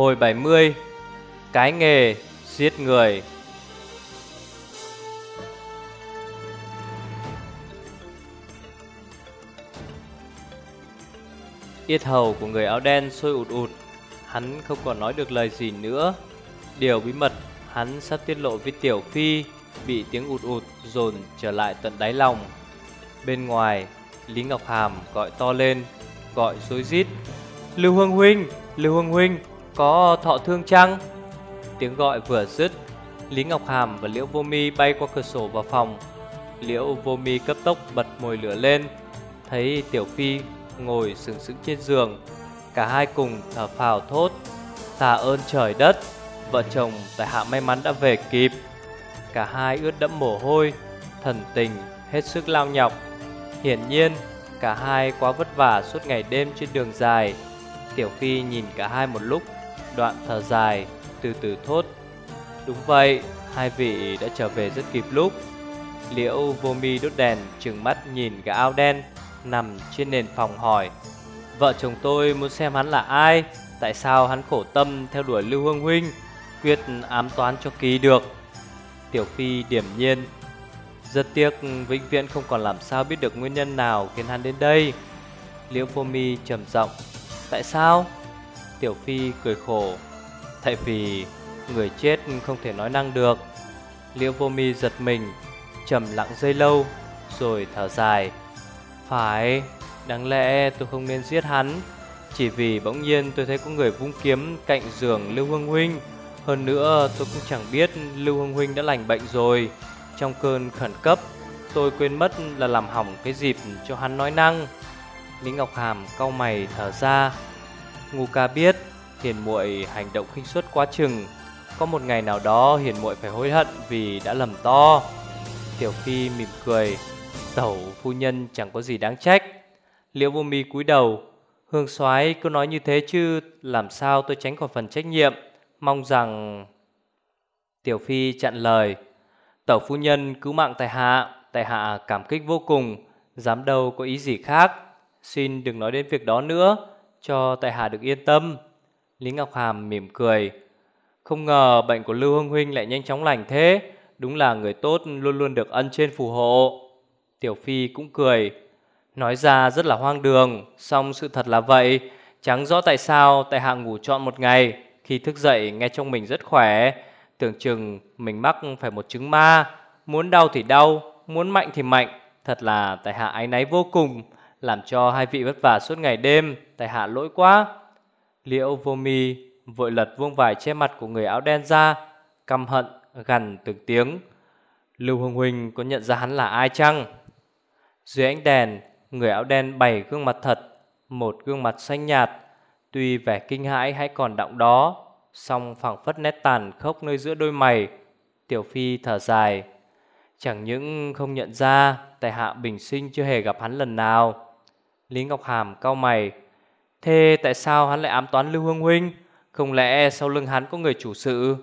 Hồi 70 Cái nghề giết người. Yết hầu của người áo đen sôi ụt ụt, Hắn không còn nói được lời gì nữa. Điều bí mật, hắn sắp tiết lộ với Tiểu Phi, Bị tiếng ụt ụt dồn trở lại tận đáy lòng. Bên ngoài, Lý Ngọc Hàm gọi to lên, Gọi rối rít. Lưu Hương Huynh, Lưu Hương Huynh! Có thọ thương chăng? Tiếng gọi vừa dứt, Lý Ngọc Hàm và Liễu Vô Mi bay qua cửa sổ vào phòng. Liễu Vô Mi cấp tốc bật mồi lửa lên, Thấy Tiểu Phi ngồi sừng sững trên giường. Cả hai cùng thở phào thốt, Tạ ơn trời đất, Vợ chồng tại hạ may mắn đã về kịp. Cả hai ướt đẫm mồ hôi, Thần tình hết sức lao nhọc. Hiển nhiên, cả hai quá vất vả suốt ngày đêm trên đường dài. Tiểu Phi nhìn cả hai một lúc Đoạn thở dài Từ từ thốt. Đúng vậy, Hai vị đã trở về rất kịp lúc. Liễu vô mi đốt đèn Trừng mắt nhìn gã áo đen Nằm trên nền phòng hỏi, Vợ chồng tôi muốn xem hắn là ai? Tại sao hắn khổ tâm theo đuổi Lưu Hương Huynh, Quyết ám toán cho kỳ được? Tiểu Phi điểm nhiên, Rất tiếc, vĩnh viễn không còn làm sao biết được nguyên nhân nào khiến hắn đến đây. Liễu Vô Mi trầm giọng, Tại sao? Tiểu Phi cười khổ. Tại vì người chết không thể nói năng được. Liễu Vô Mi giật mình, trầm lặng dây lâu, Rồi thở dài. Phải, Đáng lẽ tôi không nên giết hắn. Chỉ vì bỗng nhiên tôi thấy có người vung kiếm cạnh giường Lưu Hương Huynh. Hơn nữa, tôi cũng chẳng biết Lưu Hương Huynh đã lành bệnh rồi. Trong cơn khẩn cấp, Tôi quên mất là làm hỏng cái dịp cho hắn nói năng. Lý Ngọc Hàm cau mày thở ra. Ngu ca biết Hiền muội hành động khinh suất quá chừng. Có một ngày nào đó, Hiền muội phải hối hận vì đã lầm to. Tiểu Phi mỉm cười, Tẩu phu nhân chẳng có gì đáng trách. Liễu vô mi cúi đầu, Hương soái cứ nói như thế chứ Làm sao tôi tránh khỏi phần trách nhiệm. Mong rằng Tiểu Phi chặn lời, Tẩu phu nhân cứu mạng tại hạ Tại hạ cảm kích vô cùng. Dám đâu có ý gì khác. Xin đừng nói đến việc đó nữa. Cho tại hạ được yên tâm. Lý Ngọc Hàm mỉm cười. Không ngờ bệnh của Lưu Hương Huynh lại nhanh chóng lành thế. Đúng là người tốt luôn luôn được ân trên phù hộ. Tiểu Phi cũng cười. Nói ra rất là hoang đường, song sự thật là vậy. Chẳng rõ tại sao tại hạ ngủ trọn một ngày, Khi thức dậy nghe trong mình rất khỏe. Tưởng chừng mình mắc phải một chứng ma. Muốn đau thì đau, Muốn mạnh thì mạnh. Thật là tại hạ ái náy vô cùng. Làm cho hai vị vất vả suốt ngày đêm Tại hạ lỗi quá. Liễu vô mi vội lật vuông vải che mặt của người áo đen ra, Căm hận, gằn từng tiếng. Lưu Hương Huỳnh có nhận ra hắn là ai chăng? Dưới ánh đèn, Người áo đen bày gương mặt thật, Một gương mặt xanh nhạt, Tuy vẻ kinh hãi hay còn đọng đó, song phẳng phất nét tàn khốc nơi giữa đôi mày. Tiểu Phi thở dài, Chẳng những không nhận ra Tại hạ bình sinh chưa hề gặp hắn lần nào. Lý Ngọc Hàm cau mày. Thế tại sao hắn lại ám toán Lưu Hương Huynh? Không lẽ sau lưng hắn có người chủ sự?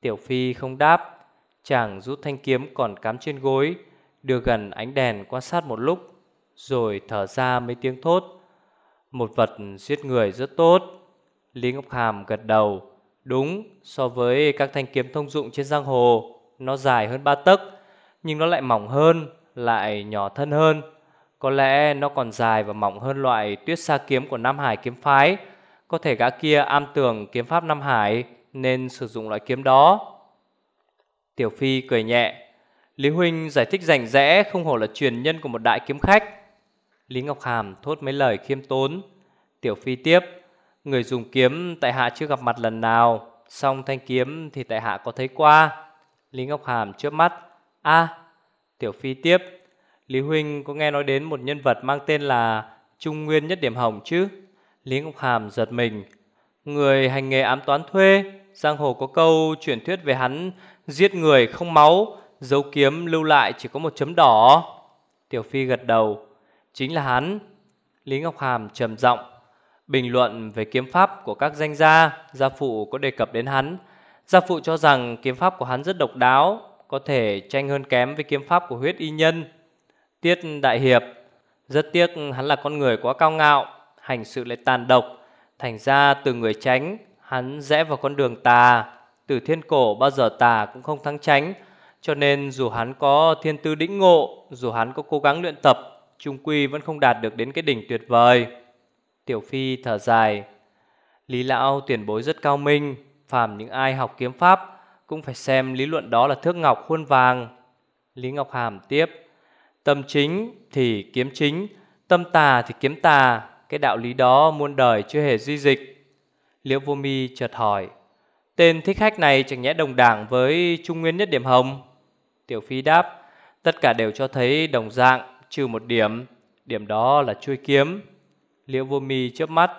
Tiểu Phi không đáp. Chàng rút thanh kiếm còn cắm trên gối, Đưa gần ánh đèn quan sát một lúc, Rồi thở ra mấy tiếng thốt. Một vật giết người rất tốt. Lý Ngọc Hàm gật đầu. Đúng, so với các thanh kiếm thông dụng trên giang hồ, Nó dài hơn ba tấc, Nhưng nó lại mỏng hơn, Lại nhỏ thân hơn. Có lẽ nó còn dài và mỏng hơn loại tuyết sa kiếm của Nam Hải kiếm phái. Có thể gã kia am tường kiếm pháp Nam Hải Nên sử dụng loại kiếm đó. Tiểu Phi cười nhẹ. Lý Huynh giải thích rành rẽ, Không hổ là truyền nhân của một đại kiếm khách. Lý Ngọc Hàm thốt mấy lời khiêm tốn. Tiểu Phi tiếp. Người dùng kiếm tại hạ chưa gặp mặt lần nào Xong thanh kiếm thì tại hạ có thấy qua. Lý Ngọc Hàm trước mắt. A, Tiểu Phi tiếp. Lý Huynh có nghe nói đến một nhân vật mang tên là Trung Nguyên Nhất Điểm Hồng chứ? Lý Ngọc Hàm giật mình. Người hành nghề ám toán thuê, Giang hồ có câu truyền thuyết về hắn, Giết người không máu Dấu kiếm lưu lại chỉ có một chấm đỏ. Tiểu Phi gật đầu. Chính là hắn. Lý Ngọc Hàm trầm giọng. Bình luận về kiếm pháp của các danh gia Gia phụ có đề cập đến hắn. Gia phụ cho rằng kiếm pháp của hắn rất độc đáo, Có thể tranh hơn kém với kiếm pháp của huyết y nhân. Tiết Đại Hiệp. Rất tiếc hắn là con người quá cao ngạo, Hành sự lại tàn độc. Thành ra từ người tránh, Hắn rẽ vào con đường tà. Từ thiên cổ bao giờ tà cũng không thắng tránh. Cho nên dù hắn có thiên tư đĩnh ngộ, Dù hắn có cố gắng luyện tập, Trung quy vẫn không đạt được đến cái đỉnh tuyệt vời. Tiểu Phi thở dài. Lý Lão tiền bối rất cao minh, Phàm những ai học kiếm pháp Cũng phải xem lý luận đó là thước ngọc khuôn vàng. Lý Ngọc Hàm tiếp. Tâm chính thì kiếm chính, Tâm tà thì kiếm tà. Cái đạo lý đó muôn đời chưa hề duy dịch. Liễu vô mi chợt hỏi, Tên thích khách này chẳng nhẽ đồng đảng với Trung Nguyên Nhất Điểm Hồng? Tiểu Phi đáp, Tất cả đều cho thấy đồng dạng, Trừ một điểm. Điểm đó là chui kiếm. Liễu vô mi chớp mắt,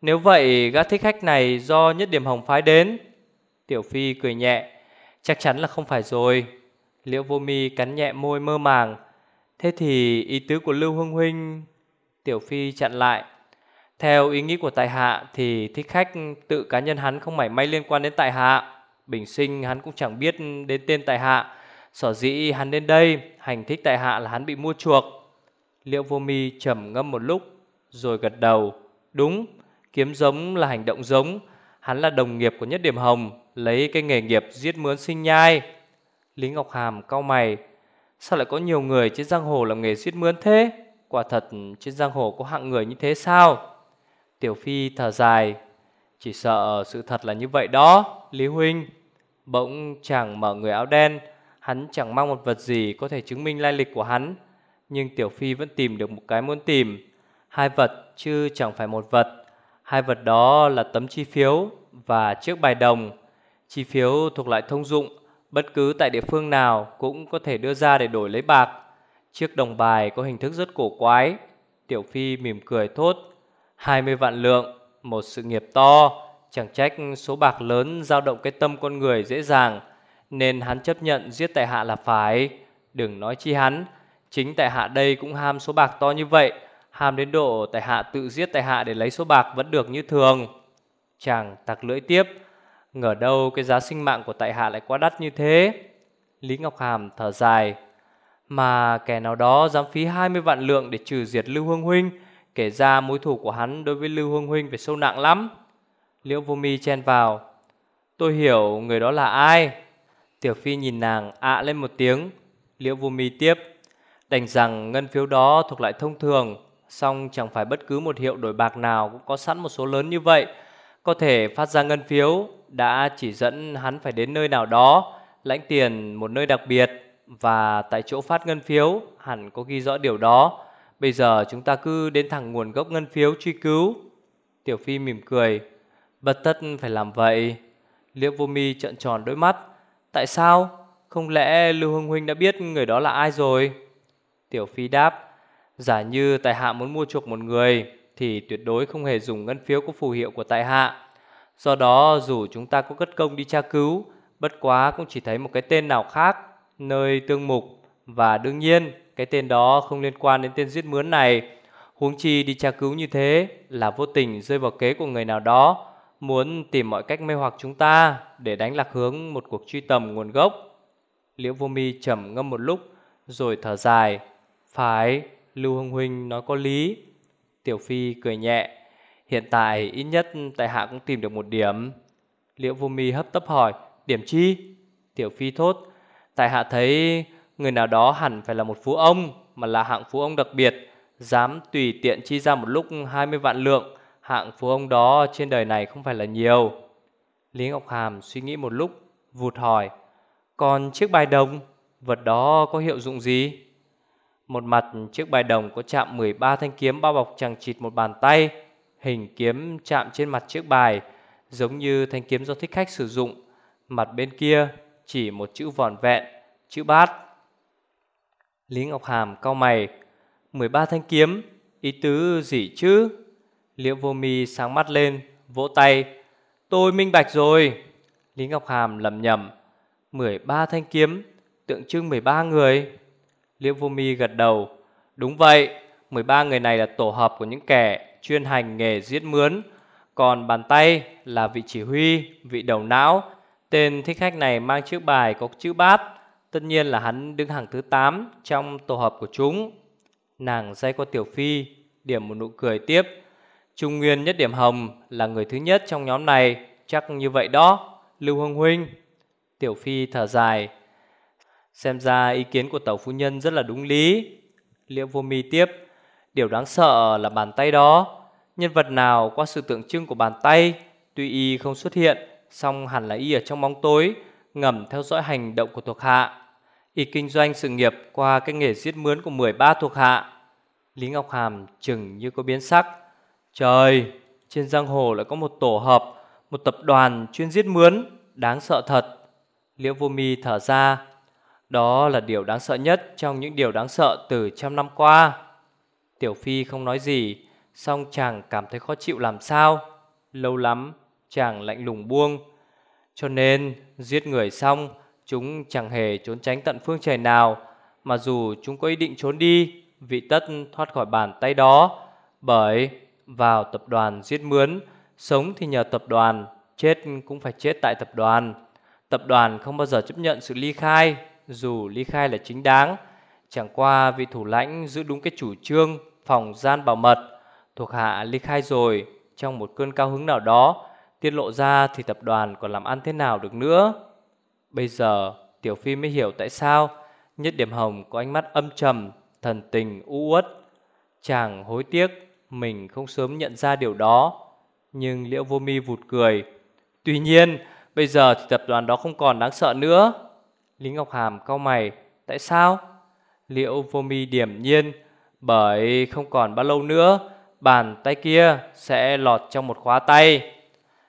Nếu vậy gã thích khách này do Nhất Điểm Hồng phái đến? Tiểu Phi cười nhẹ, Chắc chắn là không phải rồi. Liễu vô mi cắn nhẹ môi mơ màng Thế thì ý tứ của Lưu Hưng Huynh Tiểu Phi chặn lại. Theo ý nghĩ của tài hạ Thì thích khách tự cá nhân hắn không mảy may liên quan đến tài hạ. Bình sinh hắn cũng chẳng biết đến tên tài hạ. Sở dĩ hắn đến đây Hành thích tài hạ là hắn bị mua chuộc. Liệu vô mi trầm ngâm một lúc Rồi gật đầu. Đúng, kiếm giống là hành động giống. Hắn là đồng nghiệp của Nhất Điểm Hồng Lấy cái nghề nghiệp giết mướn sinh nhai. Lý Ngọc Hàm cau mày Sao lại có nhiều người trên giang hồ làm nghề suýt mướn thế? Quả thật, trên giang hồ có hạng người như thế sao? Tiểu Phi thở dài. Chỉ sợ sự thật là như vậy đó, Lý Huynh. Bỗng chàng mở người áo đen. Hắn chẳng mang một vật gì có thể chứng minh lai lịch của hắn. Nhưng Tiểu Phi vẫn tìm được một cái muốn tìm. Hai vật chứ chẳng phải một vật. Hai vật đó là tấm chi phiếu và chiếc bài đồng. Chi phiếu thuộc loại thông dụng. Bất cứ tại địa phương nào cũng có thể đưa ra để đổi lấy bạc. Chiếc đồng bài có hình thức rất cổ quái, Tiểu Phi mỉm cười thốt 20 vạn lượng, Một sự nghiệp to, Chẳng trách số bạc lớn dao động cái tâm con người dễ dàng, Nên hắn chấp nhận giết tại hạ là phải. Đừng nói chi hắn, Chính tại hạ đây cũng ham số bạc to như vậy, Ham đến độ tại hạ tự giết tại hạ để lấy số bạc vẫn được như thường. Chàng tặc lưỡi tiếp Ngờ đâu cái giá sinh mạng của tại hạ lại quá đắt như thế? Lý Ngọc Hàm thở dài. Mà kẻ nào đó dám phí 20 vạn lượng để trừ diệt Lưu Hương Huynh, Kể ra mối thủ của hắn đối với Lưu Hương Huynh phải sâu nặng lắm. Liễu vô mi chen vào. Tôi hiểu người đó là ai. Tiểu Phi nhìn nàng ạ lên một tiếng. Liễu vô mi tiếp. Đành rằng ngân phiếu đó thuộc lại thông thường, song chẳng phải bất cứ một hiệu đổi bạc nào cũng có sẵn một số lớn như vậy. Có thể phát ra ngân phiếu đã chỉ dẫn hắn phải đến nơi nào đó, lãnh tiền một nơi đặc biệt và tại chỗ phát ngân phiếu hẳn có ghi rõ điều đó. Bây giờ chúng ta cứ đến thẳng nguồn gốc ngân phiếu truy cứu. Tiểu Phi mỉm cười, bất tất phải làm vậy. Liễu Vô Mi trợn tròn đôi mắt, tại sao? Không lẽ Lưu Hưng Huynh đã biết người đó là ai rồi? Tiểu Phi đáp, giả như tại hạ muốn mua chuộc một người thì tuyệt đối không hề dùng ngân phiếu có phù hiệu của tại hạ. Do đó, dù chúng ta có cất công đi tra cứu, Bất quá cũng chỉ thấy một cái tên nào khác, Nơi tương mục. Và đương nhiên, cái tên đó không liên quan đến tên giết mướn này. Huống chi đi tra cứu như thế Là vô tình rơi vào kế của người nào đó, Muốn tìm mọi cách mê hoặc chúng ta Để đánh lạc hướng một cuộc truy tầm nguồn gốc. Liễu vô mi trầm ngâm một lúc, Rồi thở dài. Phải, Lưu Hưng Huynh nói có lý. Tiểu Phi cười nhẹ. Hiện tại ít nhất tại hạ cũng tìm được một điểm Liễu vô mi hấp tấp hỏi, Điểm chi? Tiểu phi thốt, Tại hạ thấy người nào đó hẳn phải là một phú ông, Mà là hạng phú ông đặc biệt Dám tùy tiện chi ra một lúc 20 vạn lượng, Hạng phú ông đó trên đời này không phải là nhiều Lý Ngọc Hàm suy nghĩ một lúc, Vụt hỏi, Còn chiếc bài đồng, Vật đó có hiệu dụng gì? Một mặt, chiếc bài đồng có chạm 13 thanh kiếm bao bọc chẳng chịt một bàn tay Hình kiếm chạm trên mặt chiếc bài, Giống như thanh kiếm do thích khách sử dụng. Mặt bên kia chỉ một chữ vòn vẹn, Chữ bát. Lý Ngọc Hàm cau mày 13 thanh kiếm, Ý tứ gì chứ? Liễu vô mi sáng mắt lên, Vỗ tay, Tôi minh bạch rồi. Lý Ngọc Hàm lầm nhầm 13 thanh kiếm, Tượng trưng 13 người. Liễu vô mi gật đầu, Đúng vậy 13 người này là tổ hợp của những kẻ chuyên hành nghề giết mướn, còn bàn tay là vị chỉ huy, vị đầu não. Tên thích khách này mang chiếc bài có chữ bát, tất nhiên là hắn đứng hàng thứ 8 trong tổ hợp của chúng. Nàng dây qua Tiểu Phi, điểm một nụ cười tiếp. Trung Nguyên nhất điểm hồng là người thứ nhất trong nhóm này, chắc như vậy đó Lưu Hưng Huynh Tiểu Phi thở dài Xem ra ý kiến của tàu phu nhân rất là đúng lý Liễu vô mi tiếp Điều đáng sợ là bàn tay đó. Nhân vật nào qua sự tượng trưng của bàn tay Tuy y không xuất hiện song hẳn là y ở trong bóng tối Ngầm theo dõi hành động của thuộc hạ. Y kinh doanh sự nghiệp qua cái nghề giết mướn của 13 thuộc hạ. Lý Ngọc Hàm chừng như có biến sắc. Trời, trên giang hồ lại có một tổ hợp Một tập đoàn chuyên giết mướn Đáng sợ thật. Liễu vô mi thở ra. Đó là điều đáng sợ nhất Trong những điều đáng sợ từ trăm năm qua. Tiểu Phi không nói gì Xong chàng cảm thấy khó chịu làm sao. Lâu lắm, chàng lạnh lùng buông. Cho nên, giết người xong, Chúng chẳng hề trốn tránh tận phương trời nào. Mà dù chúng có ý định trốn đi, Vị tất thoát khỏi bàn tay đó. Bởi, vào tập đoàn giết mướn, Sống thì nhờ tập đoàn, Chết cũng phải chết tại tập đoàn. Tập đoàn không bao giờ chấp nhận sự ly khai, Dù ly khai là chính đáng. Chẳng qua vị thủ lãnh giữ đúng cái chủ trương Phòng gian bảo mật, Thuộc hạ ly khai rồi. Trong một cơn cao hứng nào đó, Tiết lộ ra thì tập đoàn còn làm ăn thế nào được nữa? Bây giờ, Tiểu Phi mới hiểu tại sao Nhất điểm hồng có ánh mắt âm trầm, Thần tình u uất. Chàng hối tiếc, Mình không sớm nhận ra điều đó. Nhưng Liễu Vô Mi vụt cười. Tuy nhiên, Bây giờ thì tập đoàn đó không còn đáng sợ nữa. Lý Ngọc Hàm cau mày, Tại sao? Liễu Vô Mi điểm nhiên bởi không còn bao lâu nữa, Bàn tay kia sẽ lọt trong một khóa tay.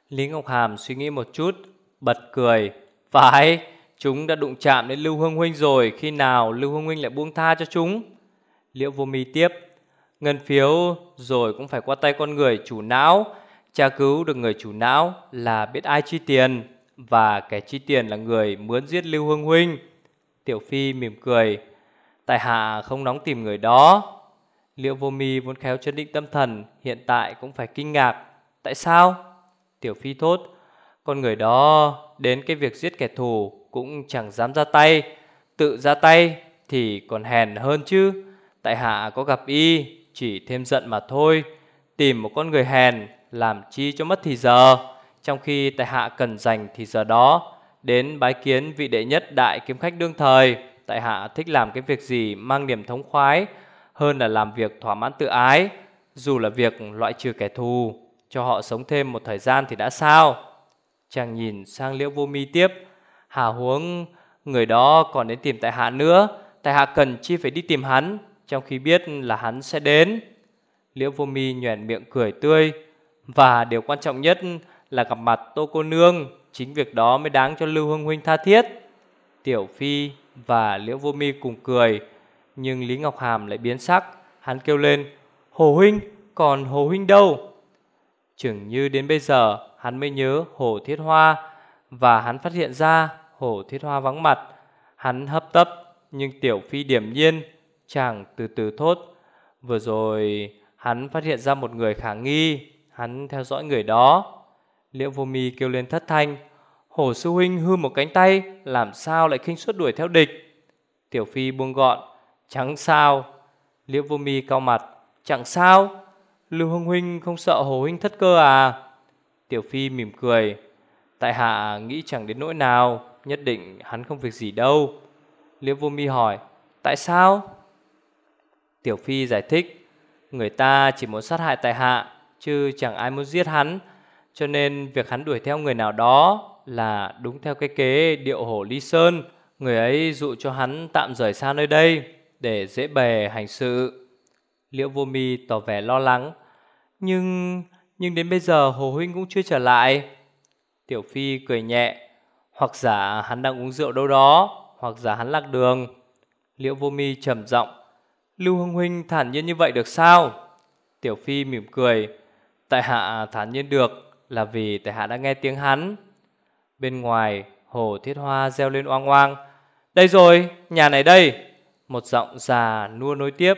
Lý Ngọc Hàm suy nghĩ một chút, Bật cười. Phải, Chúng đã đụng chạm đến Lưu Hương Huynh rồi, Khi nào Lưu Hương Huynh lại buông tha cho chúng? Liễu vô mi tiếp. Ngân phiếu rồi cũng phải qua tay con người chủ não. Tra cứu được người chủ não là biết ai chi tiền, Và kẻ chi tiền là người muốn giết Lưu Hương Huynh. Tiểu Phi mỉm cười. Tại hạ không nóng tìm người đó. Liễu vô mi vốn khéo chân định tâm thần, Hiện tại cũng phải kinh ngạc. Tại sao? Tiểu Phi thốt, Con người đó đến cái việc giết kẻ thù Cũng chẳng dám ra tay. Tự ra tay thì còn hèn hơn chứ. Tại hạ có gặp y, Chỉ thêm giận mà thôi. Tìm một con người hèn Làm chi cho mất thì giờ. Trong khi tại hạ cần dành thì giờ đó. Đến bái kiến vị đệ nhất đại kiếm khách đương thời, Tại hạ thích làm cái việc gì Mang niềm thống khoái hơn là làm việc thỏa mãn tự ái, dù là việc loại trừ kẻ thù, cho họ sống thêm một thời gian thì đã sao? Chàng nhìn sang Liễu Vô Mi tiếp, hà huống người đó còn đến tìm tại hạ nữa, tại hạ cần chi phải đi tìm hắn, trong khi biết là hắn sẽ đến. Liễu Vô Mi nhoẻn miệng cười tươi, và điều quan trọng nhất là gặp mặt Tô cô nương, chính việc đó mới đáng cho Lưu Hương huynh tha thiết. Tiểu Phi và Liễu Vô Mi cùng cười, nhưng Lý Ngọc Hàm lại biến sắc. Hắn kêu lên, Hồ Huynh, còn Hồ Huynh đâu? Chừng như đến bây giờ, Hắn mới nhớ Hồ Thiết Hoa Và hắn phát hiện ra Hồ Thiết Hoa vắng mặt. Hắn hấp tấp, Nhưng Tiểu Phi điểm nhiên, Chàng từ từ thốt. Vừa rồi, hắn phát hiện ra một người khả nghi, Hắn theo dõi người đó. Liễu vô mi kêu lên thất thanh, Hồ Sư Huynh hư một cánh tay, Làm sao lại khinh suất đuổi theo địch? Tiểu Phi buông gọn Chẳng sao. Liễu vô mi cao mặt. Chẳng sao. Lưu Hưng Huynh không sợ Hồ Huynh thất cơ à? Tiểu Phi mỉm cười. Tại hạ nghĩ chẳng đến nỗi nào. Nhất định hắn không việc gì đâu. Liễu vô mi hỏi, Tại sao? Tiểu Phi giải thích, Người ta chỉ muốn sát hại tại hạ, Chứ chẳng ai muốn giết hắn. Cho nên việc hắn đuổi theo người nào đó Là đúng theo cái kế điệu hổ ly sơn. Người ấy dụ cho hắn tạm rời xa nơi đây để dễ bề hành sự. Liễu vô mi tỏ vẻ lo lắng. Nhưng, nhưng đến bây giờ Hồ Huynh cũng chưa trở lại. Tiểu Phi cười nhẹ. Hoặc giả hắn đang uống rượu đâu đó, hoặc giả hắn lạc đường. Liễu vô mi trầm giọng. Lưu Hưng Huynh thản nhiên như vậy được sao? Tiểu Phi mỉm cười. Tại hạ thản nhiên được là vì tại hạ đã nghe tiếng hắn. Bên ngoài, hồ thiết hoa reo lên oang oang. Đây rồi, nhà này đây. Một giọng già nua nối tiếp,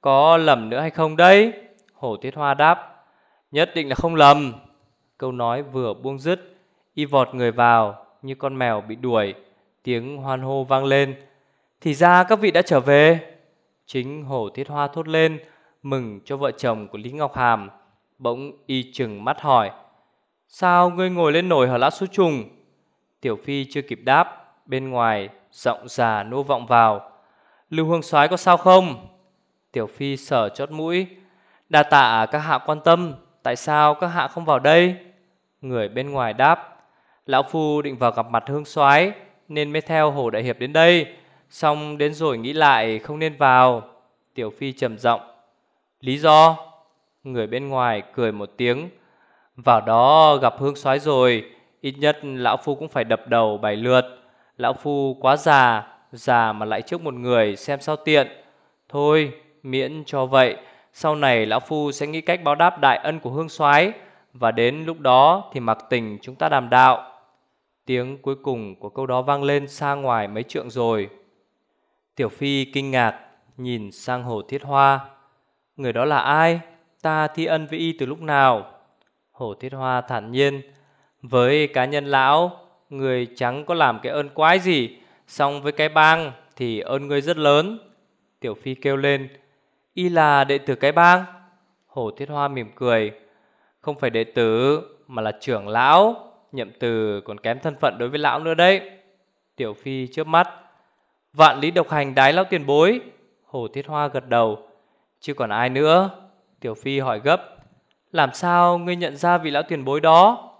Có lầm nữa hay không đấy Hổ Tiết Hoa đáp, Nhất định là không lầm. Câu nói vừa buông dứt, Y vọt người vào như con mèo bị đuổi. Tiếng hoan hô vang lên, Thì ra các vị đã trở về. Chính Hổ Tiết Hoa thốt lên, Mừng cho vợ chồng của Lý Ngọc Hàm, Bỗng y chừng mắt hỏi, Sao ngươi ngồi lên nồi hở lát số trùng? Tiểu Phi chưa kịp đáp, Bên ngoài giọng già nô vọng vào Lưu Hương soái có sao không? Tiểu Phi sở chót mũi. Đa tạ các hạ quan tâm, Tại sao các hạ không vào đây? Người bên ngoài đáp, Lão Phu định vào gặp mặt Hương soái, Nên mới theo Hồ Đại Hiệp đến đây. Xong đến rồi nghĩ lại không nên vào. Tiểu Phi trầm giọng. Lý do? Người bên ngoài cười một tiếng. Vào đó gặp Hương soái rồi, Ít nhất Lão Phu cũng phải đập đầu bảy lượt. Lão Phu quá già Già mà lại trước một người, xem sao tiện. Thôi, miễn cho vậy. Sau này Lão Phu sẽ nghĩ cách báo đáp đại ân của Hương soái, Và đến lúc đó thì mặc tình chúng ta đàm đạo. Tiếng cuối cùng của câu đó vang lên xa ngoài mấy trượng rồi. Tiểu Phi kinh ngạc, Nhìn sang Hồ Thiết Hoa. Người đó là ai? Ta thi ân với y từ lúc nào? Hồ Thiết Hoa thản nhiên. Với cá nhân lão, Người chẳng có làm cái ơn quái gì. Xong với cái bang Thì ơn người rất lớn. Tiểu Phi kêu lên, Y là đệ tử cái bang? Hồ Thiết Hoa mỉm cười, Không phải đệ tử, Mà là trưởng lão, Nhậm từ còn kém thân phận đối với lão nữa đấy. Tiểu Phi trước mắt, Vạn lý độc hành đái lão tiền bối. Hồ Thiết Hoa gật đầu, Chứ còn ai nữa? Tiểu Phi hỏi gấp, Làm sao ngươi nhận ra vị lão tiền bối đó?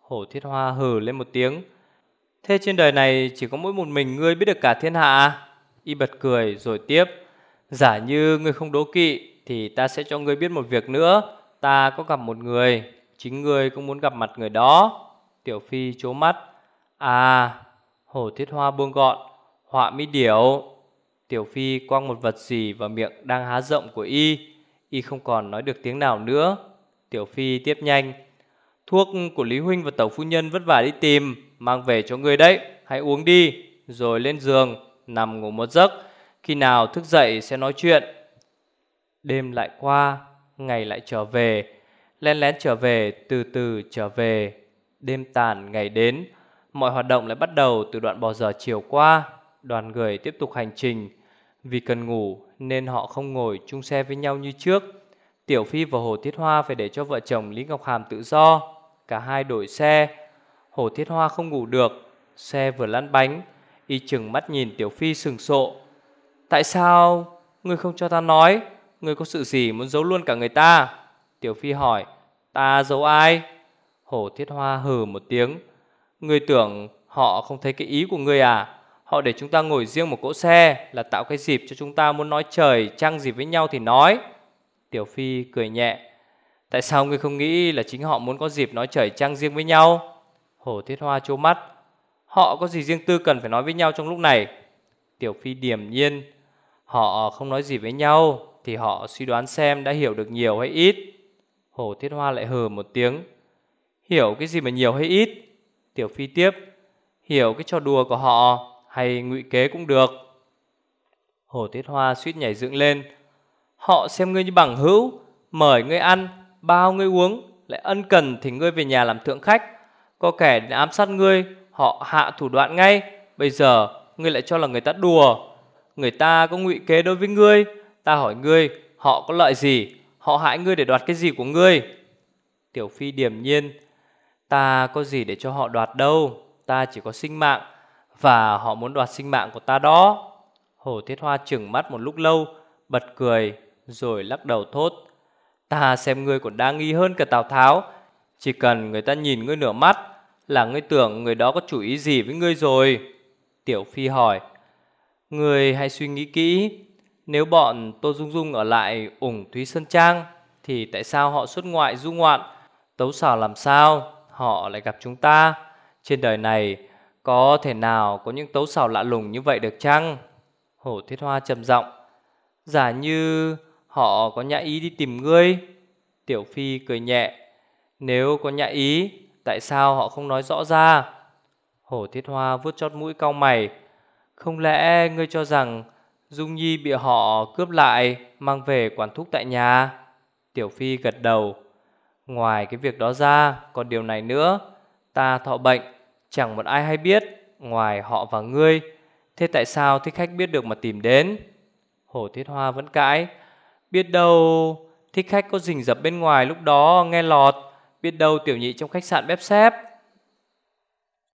Hồ Thiết Hoa hừ lên một tiếng Thế trên đời này chỉ có mỗi một mình ngươi biết được cả thiên hạ. Y bật cười rồi tiếp, Giả như ngươi không đố kỵ, Thì ta sẽ cho ngươi biết một việc nữa. Ta có gặp một người, Chính ngươi cũng muốn gặp mặt người đó. Tiểu Phi chố mắt À hổ Thiết Hoa buông gọn, Họa mi điểu. Tiểu Phi quăng một vật gì vào miệng đang há rộng của y Y không còn nói được tiếng nào nữa. Tiểu Phi tiếp nhanh Thuốc của Lý Huynh và Tẩu Phu Nhân vất vả đi tìm, Mang về cho người đấy. Hãy uống đi, Rồi lên giường, Nằm ngủ một giấc. Khi nào thức dậy sẽ nói chuyện. Đêm lại qua, Ngày lại trở về. Len lén trở về, Từ từ trở về. Đêm tàn, ngày đến. Mọi hoạt động lại bắt đầu từ đoạn bò giờ chiều qua. Đoàn người tiếp tục hành trình. Vì cần ngủ, nên họ không ngồi chung xe với nhau như trước. Tiểu Phi và Hồ Thiết Hoa phải để cho vợ chồng Lý Ngọc Hàm tự do. Cả hai đổi xe. Hồ Thiết Hoa không ngủ được. Xe vừa lăn bánh, Y chừng mắt nhìn Tiểu Phi sừng sộ. Tại sao Ngươi không cho ta nói? Ngươi có sự gì muốn giấu luôn cả người ta? Tiểu Phi hỏi. Ta giấu ai? Hồ Thiết Hoa hừ một tiếng. Ngươi tưởng họ không thấy cái ý của ngươi à? Họ để chúng ta ngồi riêng một cỗ xe Là tạo cái dịp cho chúng ta muốn nói trời, Trăng gì với nhau thì nói. Tiểu Phi cười nhẹ. Tại sao ngươi không nghĩ là chính họ muốn có dịp nói trời trăng riêng với nhau? Hồ Thiết Hoa chố mắt. Họ có gì riêng tư cần phải nói với nhau trong lúc này? Tiểu Phi điềm nhiên. Họ không nói gì với nhau Thì họ suy đoán xem đã hiểu được nhiều hay ít. Hồ Thiết Hoa lại hừ một tiếng. Hiểu cái gì mà nhiều hay ít? Tiểu Phi tiếp. Hiểu cái trò đùa của họ Hay ngụy kế cũng được. Hồ Thiết Hoa suýt nhảy dựng lên. Họ xem ngươi như bằng hữu, Mời ngươi ăn. Bao ngươi uống, Lại ân cần thì ngươi về nhà làm thượng khách. Có kẻ đến ám sát ngươi, Họ hạ thủ đoạn ngay. Bây giờ, ngươi lại cho là người ta đùa. Người ta có ngụy kế đối với ngươi. Ta hỏi ngươi, Họ có lợi gì? Họ hại ngươi để đoạt cái gì của ngươi? Tiểu Phi điềm nhiên, Ta có gì để cho họ đoạt đâu? Ta chỉ có sinh mạng, Và họ muốn đoạt sinh mạng của ta đó. Hồ Thiết Hoa chừng mắt một lúc lâu, Bật cười, Rồi lắc đầu thốt. Ta xem ngươi còn đa nghi hơn cả Tào Tháo. Chỉ cần người ta nhìn ngươi nửa mắt Là ngươi tưởng người đó có chủ ý gì với ngươi rồi. Tiểu Phi hỏi, Ngươi hãy suy nghĩ kỹ. Nếu bọn Tô Dung Dung ở lại ủng Thúy Sơn Trang Thì tại sao họ xuất ngoại du ngoạn? Tấu xảo làm sao? Họ lại gặp chúng ta. Trên đời này Có thể nào có những tấu xảo lạ lùng như vậy được chăng? Hổ Thiết Hoa trầm giọng, Giả như họ có nhã ý đi tìm ngươi. Tiểu Phi cười nhẹ. Nếu có nhã ý, Tại sao họ không nói rõ ra? Hổ Thiết Hoa vuốt chót mũi cau mày. Không lẽ ngươi cho rằng Dung Nhi bị họ cướp lại, Mang về quản thúc tại nhà? Tiểu Phi gật đầu. Ngoài cái việc đó ra, Còn điều này nữa. Ta thọ bệnh, Chẳng một ai hay biết, Ngoài họ và ngươi. Thế tại sao thích khách biết được mà tìm đến? Hổ Thiết Hoa vẫn cãi. Biết đâu Thích khách có rình rập bên ngoài lúc đó, nghe lọt. Biết đâu tiểu nhị trong khách sạn bếp xếp.